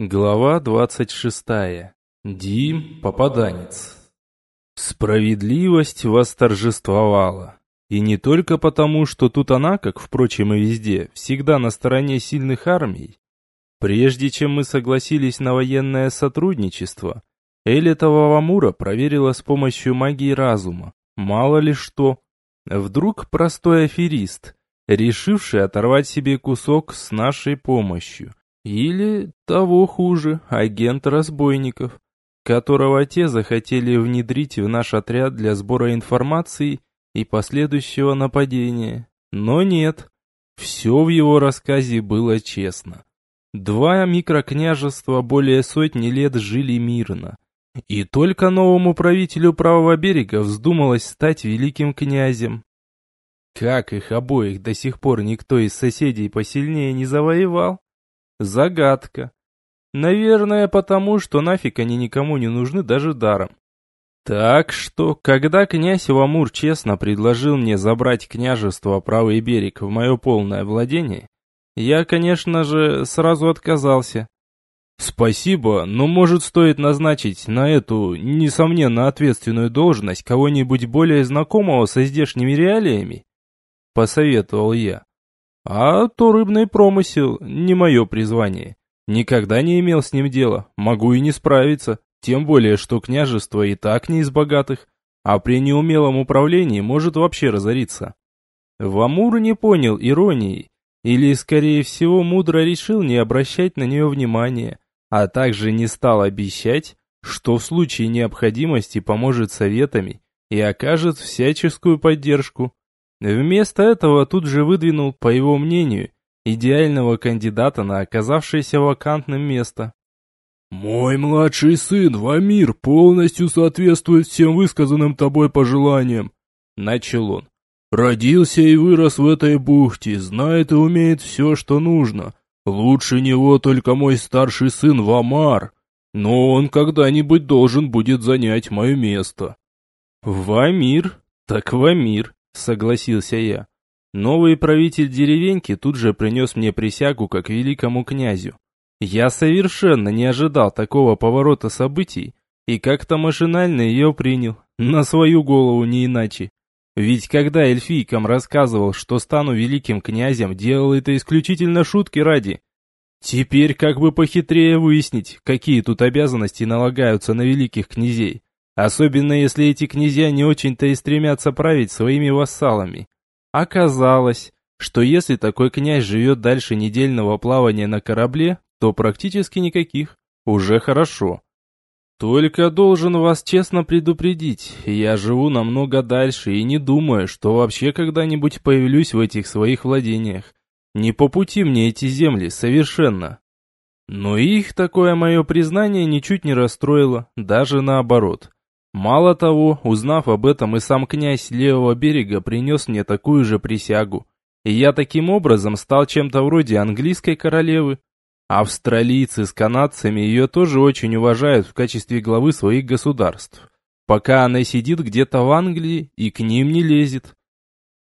Глава двадцать шестая. Дим Попаданец. Справедливость восторжествовала. И не только потому, что тут она, как, впрочем, и везде, всегда на стороне сильных армий. Прежде чем мы согласились на военное сотрудничество, Элитова Вамура проверила с помощью магии разума. Мало ли что. Вдруг простой аферист, решивший оторвать себе кусок с нашей помощью или, того хуже, агент разбойников, которого те захотели внедрить в наш отряд для сбора информации и последующего нападения. Но нет, все в его рассказе было честно. Два микрокняжества более сотни лет жили мирно. И только новому правителю правого берега вздумалось стать великим князем. Как их обоих до сих пор никто из соседей посильнее не завоевал? Загадка. Наверное, потому что нафиг они никому не нужны даже даром. Так что, когда князь Вамур честно предложил мне забрать княжество правый берег в мое полное владение, я, конечно же, сразу отказался. Спасибо, но может стоит назначить на эту, несомненно, ответственную должность кого-нибудь более знакомого со здешними реалиями? Посоветовал я. А то рыбный промысел не мое призвание. Никогда не имел с ним дела, могу и не справиться. Тем более, что княжество и так не из богатых, а при неумелом управлении может вообще разориться. Вамур не понял иронии, или, скорее всего, мудро решил не обращать на нее внимания, а также не стал обещать, что в случае необходимости поможет советами и окажет всяческую поддержку. Вместо этого тут же выдвинул, по его мнению, идеального кандидата на оказавшееся вакантным место. «Мой младший сын, Вамир, полностью соответствует всем высказанным тобой пожеланиям», — начал он. «Родился и вырос в этой бухте, знает и умеет все, что нужно. Лучше него только мой старший сын Вамар, но он когда-нибудь должен будет занять мое место». «Вамир? Так Вамир согласился я. Новый правитель деревеньки тут же принес мне присягу как великому князю. Я совершенно не ожидал такого поворота событий и как-то машинально ее принял, на свою голову не иначе. Ведь когда эльфийкам рассказывал, что стану великим князем, делал это исключительно шутки ради. Теперь как бы похитрее выяснить, какие тут обязанности налагаются на великих князей. Особенно если эти князья не очень-то и стремятся править своими вассалами. Оказалось, что если такой князь живет дальше недельного плавания на корабле, то практически никаких. Уже хорошо. Только должен вас честно предупредить, я живу намного дальше и не думаю, что вообще когда-нибудь появлюсь в этих своих владениях. Не по пути мне эти земли, совершенно. Но их такое мое признание ничуть не расстроило, даже наоборот. Мало того, узнав об этом, и сам князь левого берега принес мне такую же присягу. И я таким образом стал чем-то вроде английской королевы. Австралийцы с канадцами ее тоже очень уважают в качестве главы своих государств. Пока она сидит где-то в Англии и к ним не лезет.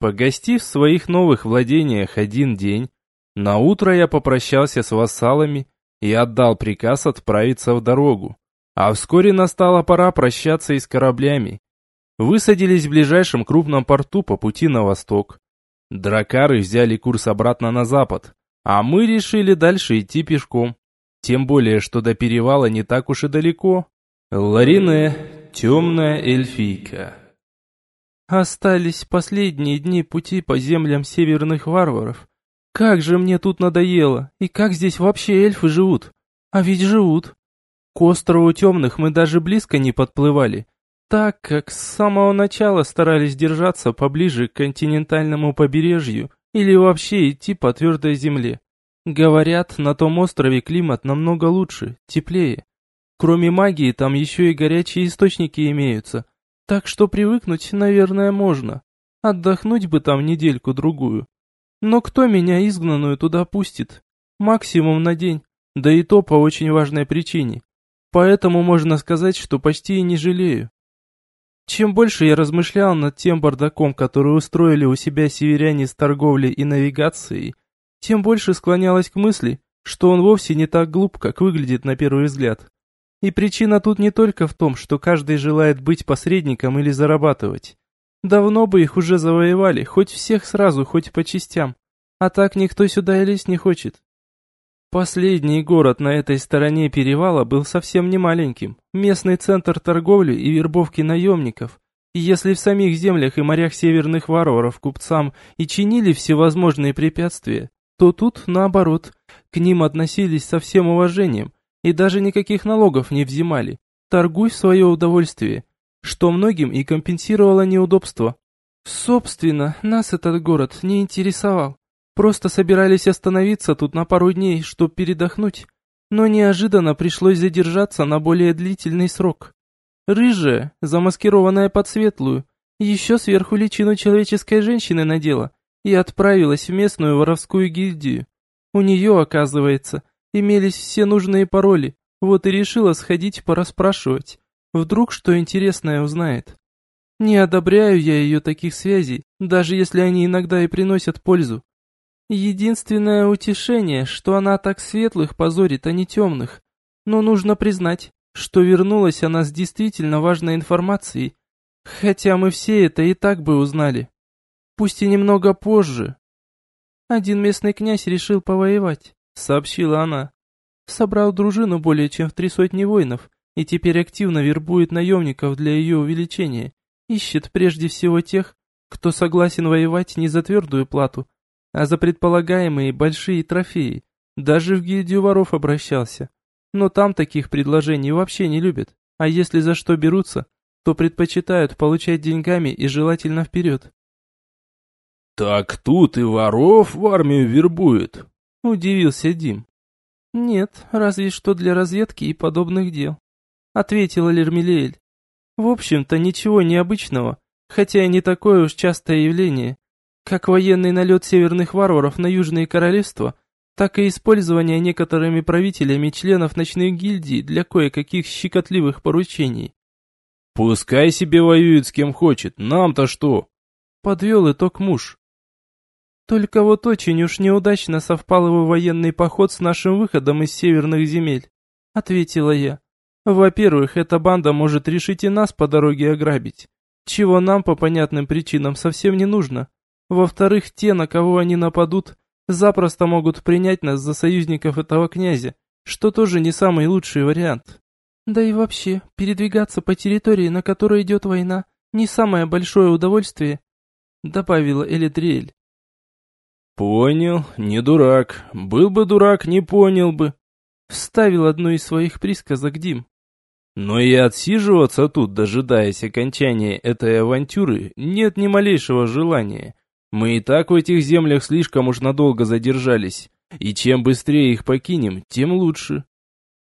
Погостив в своих новых владениях один день, на утро я попрощался с вассалами и отдал приказ отправиться в дорогу. А вскоре настала пора прощаться и с кораблями. Высадились в ближайшем крупном порту по пути на восток. Дракары взяли курс обратно на запад, а мы решили дальше идти пешком. Тем более, что до перевала не так уж и далеко. Ларине, темная эльфийка. Остались последние дни пути по землям северных варваров. Как же мне тут надоело, и как здесь вообще эльфы живут? А ведь живут. К острову темных мы даже близко не подплывали, так как с самого начала старались держаться поближе к континентальному побережью или вообще идти по твердой земле. Говорят, на том острове климат намного лучше, теплее. Кроме магии, там еще и горячие источники имеются, так что привыкнуть, наверное, можно. Отдохнуть бы там недельку-другую. Но кто меня изгнанную туда пустит? Максимум на день, да и то по очень важной причине. Поэтому можно сказать, что почти и не жалею. Чем больше я размышлял над тем бардаком, который устроили у себя северяне с торговлей и навигацией, тем больше склонялась к мысли, что он вовсе не так глуп, как выглядит на первый взгляд. И причина тут не только в том, что каждый желает быть посредником или зарабатывать. Давно бы их уже завоевали, хоть всех сразу, хоть по частям. А так никто сюда и лезть не хочет. Последний город на этой стороне перевала был совсем не маленьким. Местный центр торговли и вербовки наемников. И если в самих землях и морях северных варваров купцам и чинили всевозможные препятствия, то тут, наоборот, к ним относились со всем уважением и даже никаких налогов не взимали. Торгуй в свое удовольствие, что многим и компенсировало неудобства. Собственно, нас этот город не интересовал. Просто собирались остановиться тут на пару дней, чтобы передохнуть. Но неожиданно пришлось задержаться на более длительный срок. Рыжая, замаскированная под светлую, еще сверху личину человеческой женщины надела и отправилась в местную воровскую гильдию. У нее, оказывается, имелись все нужные пароли, вот и решила сходить порасспрашивать. Вдруг что интересное узнает. Не одобряю я ее таких связей, даже если они иногда и приносят пользу. Единственное утешение, что она так светлых позорит, а не темных. Но нужно признать, что вернулась она с действительно важной информацией, хотя мы все это и так бы узнали. Пусть и немного позже. Один местный князь решил повоевать, сообщила она. Собрал дружину более чем в три сотни воинов и теперь активно вербует наемников для ее увеличения. Ищет прежде всего тех, кто согласен воевать не за твердую плату, а за предполагаемые большие трофеи. Даже в гильдию воров обращался. Но там таких предложений вообще не любят. А если за что берутся, то предпочитают получать деньгами и желательно вперед. «Так тут и воров в армию вербуют», — удивился Дим. «Нет, разве что для разведки и подобных дел», — ответила Лермилеэль. «В общем-то, ничего необычного, хотя и не такое уж частое явление. Как военный налет северных варваров на Южные Королевства, так и использование некоторыми правителями членов ночных гильдий для кое-каких щекотливых поручений. «Пускай себе воюет с кем хочет, нам-то что?» Подвел итог муж. Только вот очень уж неудачно совпал его военный поход с нашим выходом из северных земель, ответила я. Во-первых, эта банда может решить и нас по дороге ограбить, чего нам по понятным причинам совсем не нужно. Во-вторых, те, на кого они нападут, запросто могут принять нас за союзников этого князя, что тоже не самый лучший вариант. Да и вообще, передвигаться по территории, на которой идет война, не самое большое удовольствие, добавила Элитриэль. Понял, не дурак. Был бы дурак, не понял бы. Вставил одну из своих присказок Дим. Но и отсиживаться тут, дожидаясь окончания этой авантюры, нет ни малейшего желания. Мы и так в этих землях слишком уж надолго задержались, и чем быстрее их покинем, тем лучше.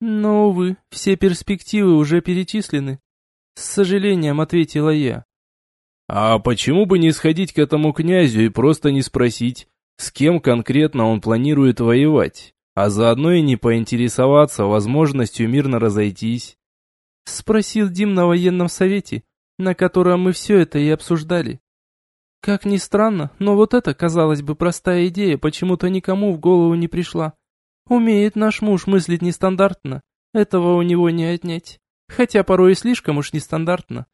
Но, увы, все перспективы уже перечислены. С сожалением ответила я. А почему бы не сходить к этому князю и просто не спросить, с кем конкретно он планирует воевать, а заодно и не поинтересоваться возможностью мирно разойтись? Спросил Дим на военном совете, на котором мы все это и обсуждали. Как ни странно, но вот эта, казалось бы, простая идея почему-то никому в голову не пришла. Умеет наш муж мыслить нестандартно, этого у него не отнять. Хотя порой и слишком уж нестандартно.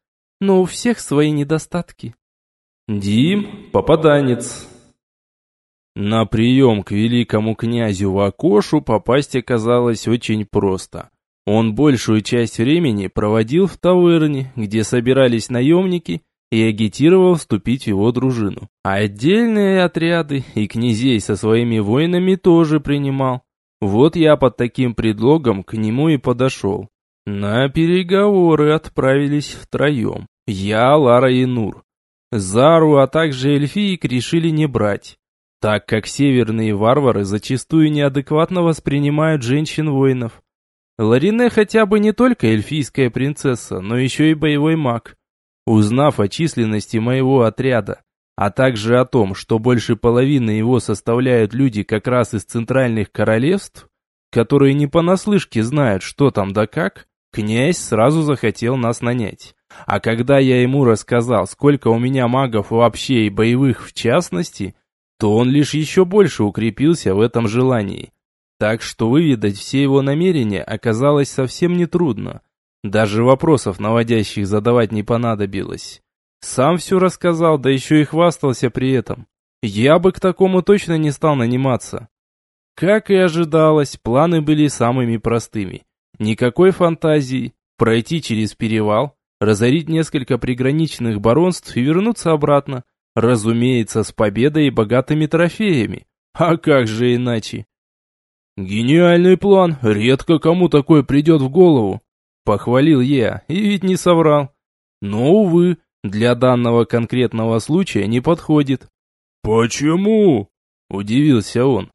Но у всех свои недостатки. Дим, попаданец. На прием к великому князю Вакошу попасть оказалось очень просто. Он большую часть времени проводил в таверне, где собирались наемники, и агитировал вступить в его дружину. А отдельные отряды и князей со своими воинами тоже принимал. Вот я под таким предлогом к нему и подошел. На переговоры отправились втроем. Я, Лара и Нур. Зару, а также эльфиек решили не брать, так как северные варвары зачастую неадекватно воспринимают женщин-воинов. Ларине хотя бы не только эльфийская принцесса, но еще и боевой маг. Узнав о численности моего отряда, а также о том, что больше половины его составляют люди как раз из центральных королевств, которые не понаслышке знают, что там да как, князь сразу захотел нас нанять. А когда я ему рассказал, сколько у меня магов вообще и боевых в частности, то он лишь еще больше укрепился в этом желании. Так что выведать все его намерения оказалось совсем нетрудно. Даже вопросов наводящих задавать не понадобилось. Сам все рассказал, да еще и хвастался при этом. Я бы к такому точно не стал наниматься. Как и ожидалось, планы были самыми простыми. Никакой фантазии, пройти через перевал, разорить несколько приграничных баронств и вернуться обратно. Разумеется, с победой и богатыми трофеями. А как же иначе? Гениальный план, редко кому такой придет в голову. Похвалил я, и ведь не соврал. Но, увы, для данного конкретного случая не подходит. «Почему?» – удивился он.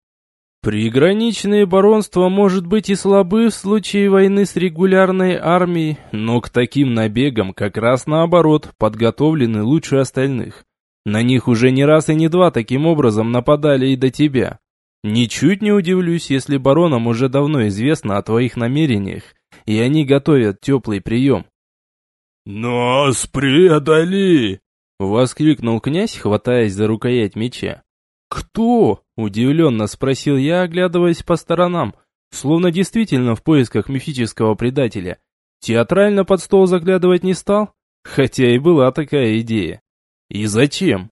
Приграничные баронства, может быть, и слабы в случае войны с регулярной армией, но к таким набегам как раз наоборот подготовлены лучше остальных. На них уже не раз и не два таким образом нападали и до тебя. Ничуть не удивлюсь, если баронам уже давно известно о твоих намерениях, и они готовят теплый прием. «Нас предали!» — воскликнул князь, хватаясь за рукоять меча. «Кто?» – удивленно спросил я, оглядываясь по сторонам, словно действительно в поисках мифического предателя. Театрально под стол заглядывать не стал, хотя и была такая идея. И зачем?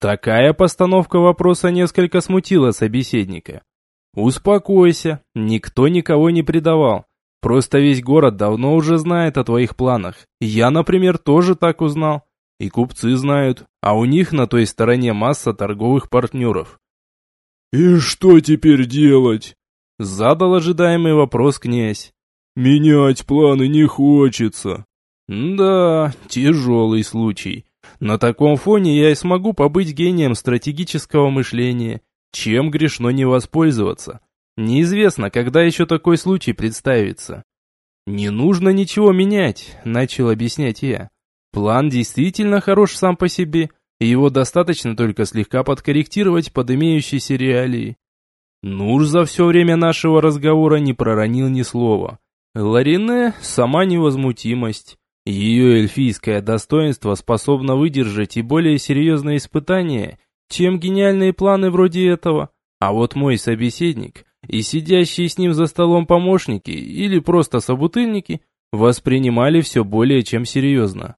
Такая постановка вопроса несколько смутила собеседника. «Успокойся, никто никого не предавал. Просто весь город давно уже знает о твоих планах. Я, например, тоже так узнал. И купцы знают, а у них на той стороне масса торговых партнеров. «И что теперь делать?» Задал ожидаемый вопрос князь. «Менять планы не хочется». «Да, тяжелый случай. На таком фоне я и смогу побыть гением стратегического мышления. Чем грешно не воспользоваться? Неизвестно, когда еще такой случай представится». «Не нужно ничего менять», — начал объяснять я. План действительно хорош сам по себе, и его достаточно только слегка подкорректировать под имеющиеся реалии. Нур за все время нашего разговора не проронил ни слова. Ларине – сама невозмутимость. Ее эльфийское достоинство способно выдержать и более серьезные испытания, чем гениальные планы вроде этого. А вот мой собеседник и сидящие с ним за столом помощники или просто собутыльники воспринимали все более чем серьезно.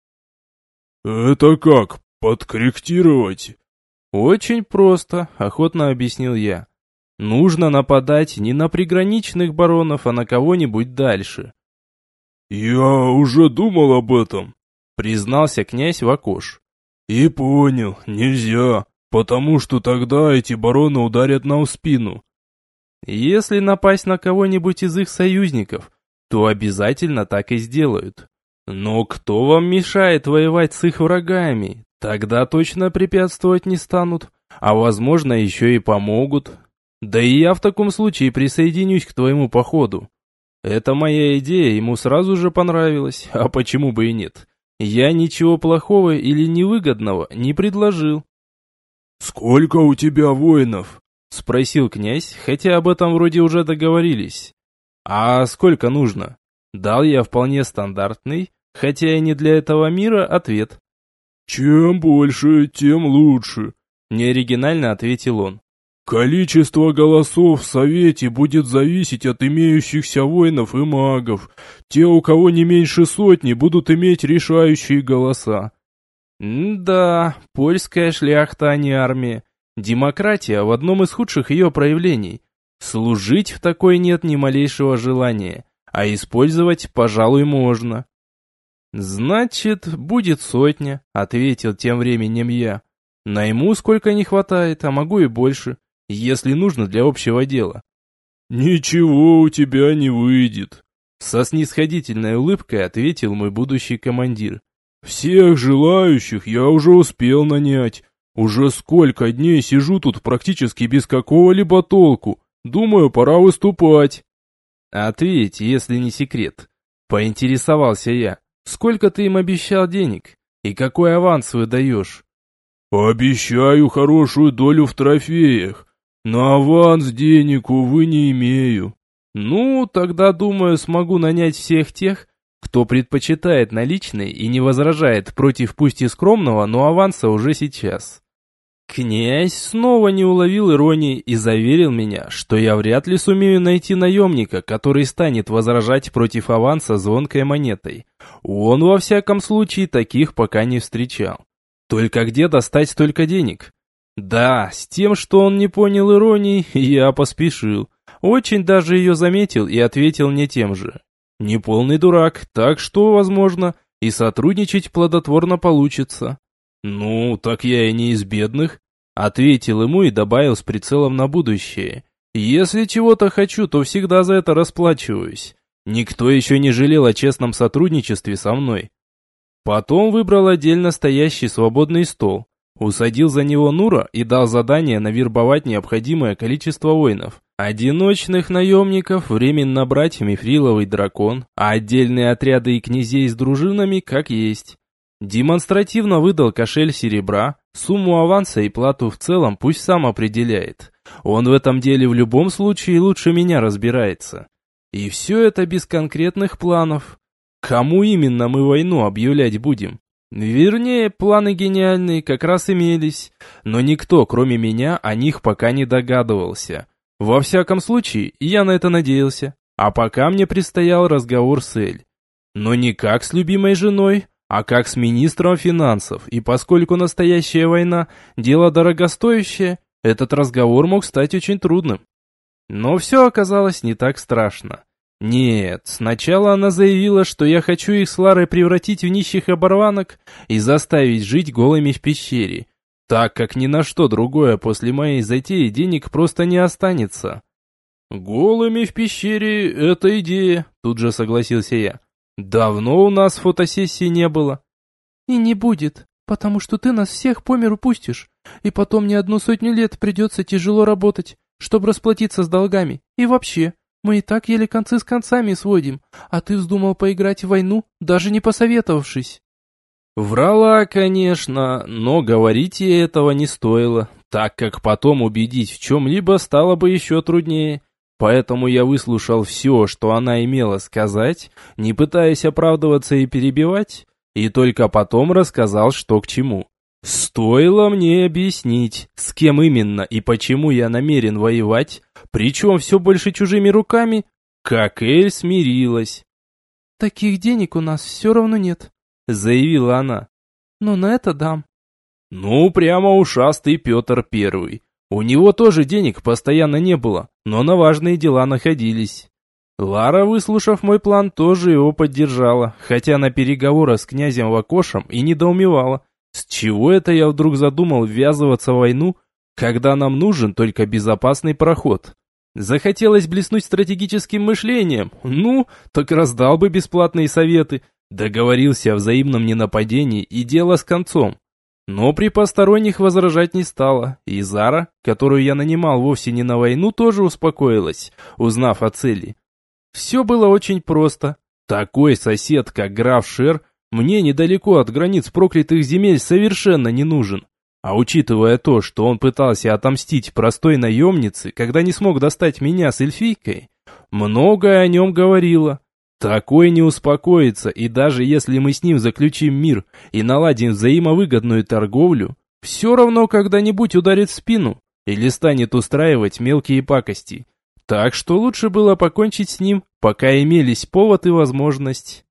«Это как, подкорректировать?» «Очень просто», — охотно объяснил я. «Нужно нападать не на приграничных баронов, а на кого-нибудь дальше». «Я уже думал об этом», — признался князь Вакош. «И понял, нельзя, потому что тогда эти бароны ударят нам в спину». «Если напасть на кого-нибудь из их союзников, то обязательно так и сделают. Но кто вам мешает воевать с их врагами? Тогда точно препятствовать не станут, а возможно еще и помогут. Да и я в таком случае присоединюсь к твоему походу. Эта моя идея ему сразу же понравилась, а почему бы и нет? Я ничего плохого или невыгодного не предложил. «Сколько у тебя воинов?» — спросил князь, хотя об этом вроде уже договорились. «А сколько нужно?» Дал я вполне стандартный, хотя и не для этого мира, ответ. «Чем больше, тем лучше», — неоригинально ответил он. «Количество голосов в Совете будет зависеть от имеющихся воинов и магов. Те, у кого не меньше сотни, будут иметь решающие голоса». «Да, польская шляхта, а не армия. Демократия в одном из худших ее проявлений. Служить в такой нет ни малейшего желания, а использовать, пожалуй, можно. «Значит, будет сотня», — ответил тем временем я. «Найму сколько не хватает, а могу и больше, если нужно для общего дела». «Ничего у тебя не выйдет», — со снисходительной улыбкой ответил мой будущий командир. «Всех желающих я уже успел нанять. Уже сколько дней сижу тут практически без какого-либо толку. Думаю, пора выступать». «Ответь, если не секрет», — поинтересовался я. Сколько ты им обещал денег? И какой аванс выдаешь? Обещаю хорошую долю в трофеях. На аванс денег, увы, не имею. Ну, тогда, думаю, смогу нанять всех тех, кто предпочитает наличные и не возражает против пусть и скромного, но аванса уже сейчас. Князь снова не уловил иронии и заверил меня, что я вряд ли сумею найти наемника, который станет возражать против аванса звонкой монетой. Он, во всяком случае, таких пока не встречал. Только где достать столько денег? Да, с тем, что он не понял иронии, я поспешил. Очень даже ее заметил и ответил мне тем же. Не полный дурак, так что, возможно, и сотрудничать плодотворно получится. «Ну, так я и не из бедных», — ответил ему и добавил с прицелом на будущее. «Если чего-то хочу, то всегда за это расплачиваюсь. Никто еще не жалел о честном сотрудничестве со мной». Потом выбрал отдельно стоящий свободный стол, усадил за него Нура и дал задание навербовать необходимое количество воинов. Одиночных наемников временно брать мифриловый дракон, а отдельные отряды и князей с дружинами как есть. Демонстративно выдал кошель серебра, сумму аванса и плату в целом пусть сам определяет. Он в этом деле в любом случае лучше меня разбирается. И все это без конкретных планов. Кому именно мы войну объявлять будем? Вернее, планы гениальные как раз имелись, но никто, кроме меня, о них пока не догадывался. Во всяком случае, я на это надеялся. А пока мне предстоял разговор с Эль. Но не как с любимой женой, а как с министром финансов, и поскольку настоящая война – дело дорогостоящее, этот разговор мог стать очень трудным. Но все оказалось не так страшно. Нет, сначала она заявила, что я хочу их с Ларой превратить в нищих оборванок и заставить жить голыми в пещере, так как ни на что другое после моей затеи денег просто не останется. «Голыми в пещере – это идея», – тут же согласился я. Давно у нас фотосессии не было. И не будет, потому что ты нас всех по миру пустишь, и потом не одну сотню лет придется тяжело работать, чтобы расплатиться с долгами. И вообще, мы и так еле концы с концами сводим, а ты вздумал поиграть в войну, даже не посоветовавшись. Врала, конечно, но говорить ей этого не стоило, так как потом убедить в чем-либо стало бы еще труднее. Поэтому я выслушал все, что она имела сказать, не пытаясь оправдываться и перебивать, и только потом рассказал, что к чему. Стоило мне объяснить, с кем именно и почему я намерен воевать, причем все больше чужими руками, как Эль смирилась. «Таких денег у нас все равно нет», — заявила она. «Но на это дам». Ну, прямо ушастый Петр Первый. У него тоже денег постоянно не было, но на важные дела находились. Лара, выслушав мой план, тоже его поддержала, хотя на переговоры с князем Вакошем и недоумевала, с чего это я вдруг задумал ввязываться в войну, когда нам нужен только безопасный проход. Захотелось блеснуть стратегическим мышлением, ну, так раздал бы бесплатные советы, договорился о взаимном ненападении и дело с концом. Но при посторонних возражать не стала, и Зара, которую я нанимал вовсе не на войну, тоже успокоилась, узнав о цели. Все было очень просто. Такой сосед, как граф Шер, мне недалеко от границ проклятых земель совершенно не нужен. А учитывая то, что он пытался отомстить простой наемнице, когда не смог достать меня с эльфийкой, многое о нем говорило. Такой не успокоится, и даже если мы с ним заключим мир и наладим взаимовыгодную торговлю, все равно когда-нибудь ударит в спину или станет устраивать мелкие пакости. Так что лучше было покончить с ним, пока имелись повод и возможность.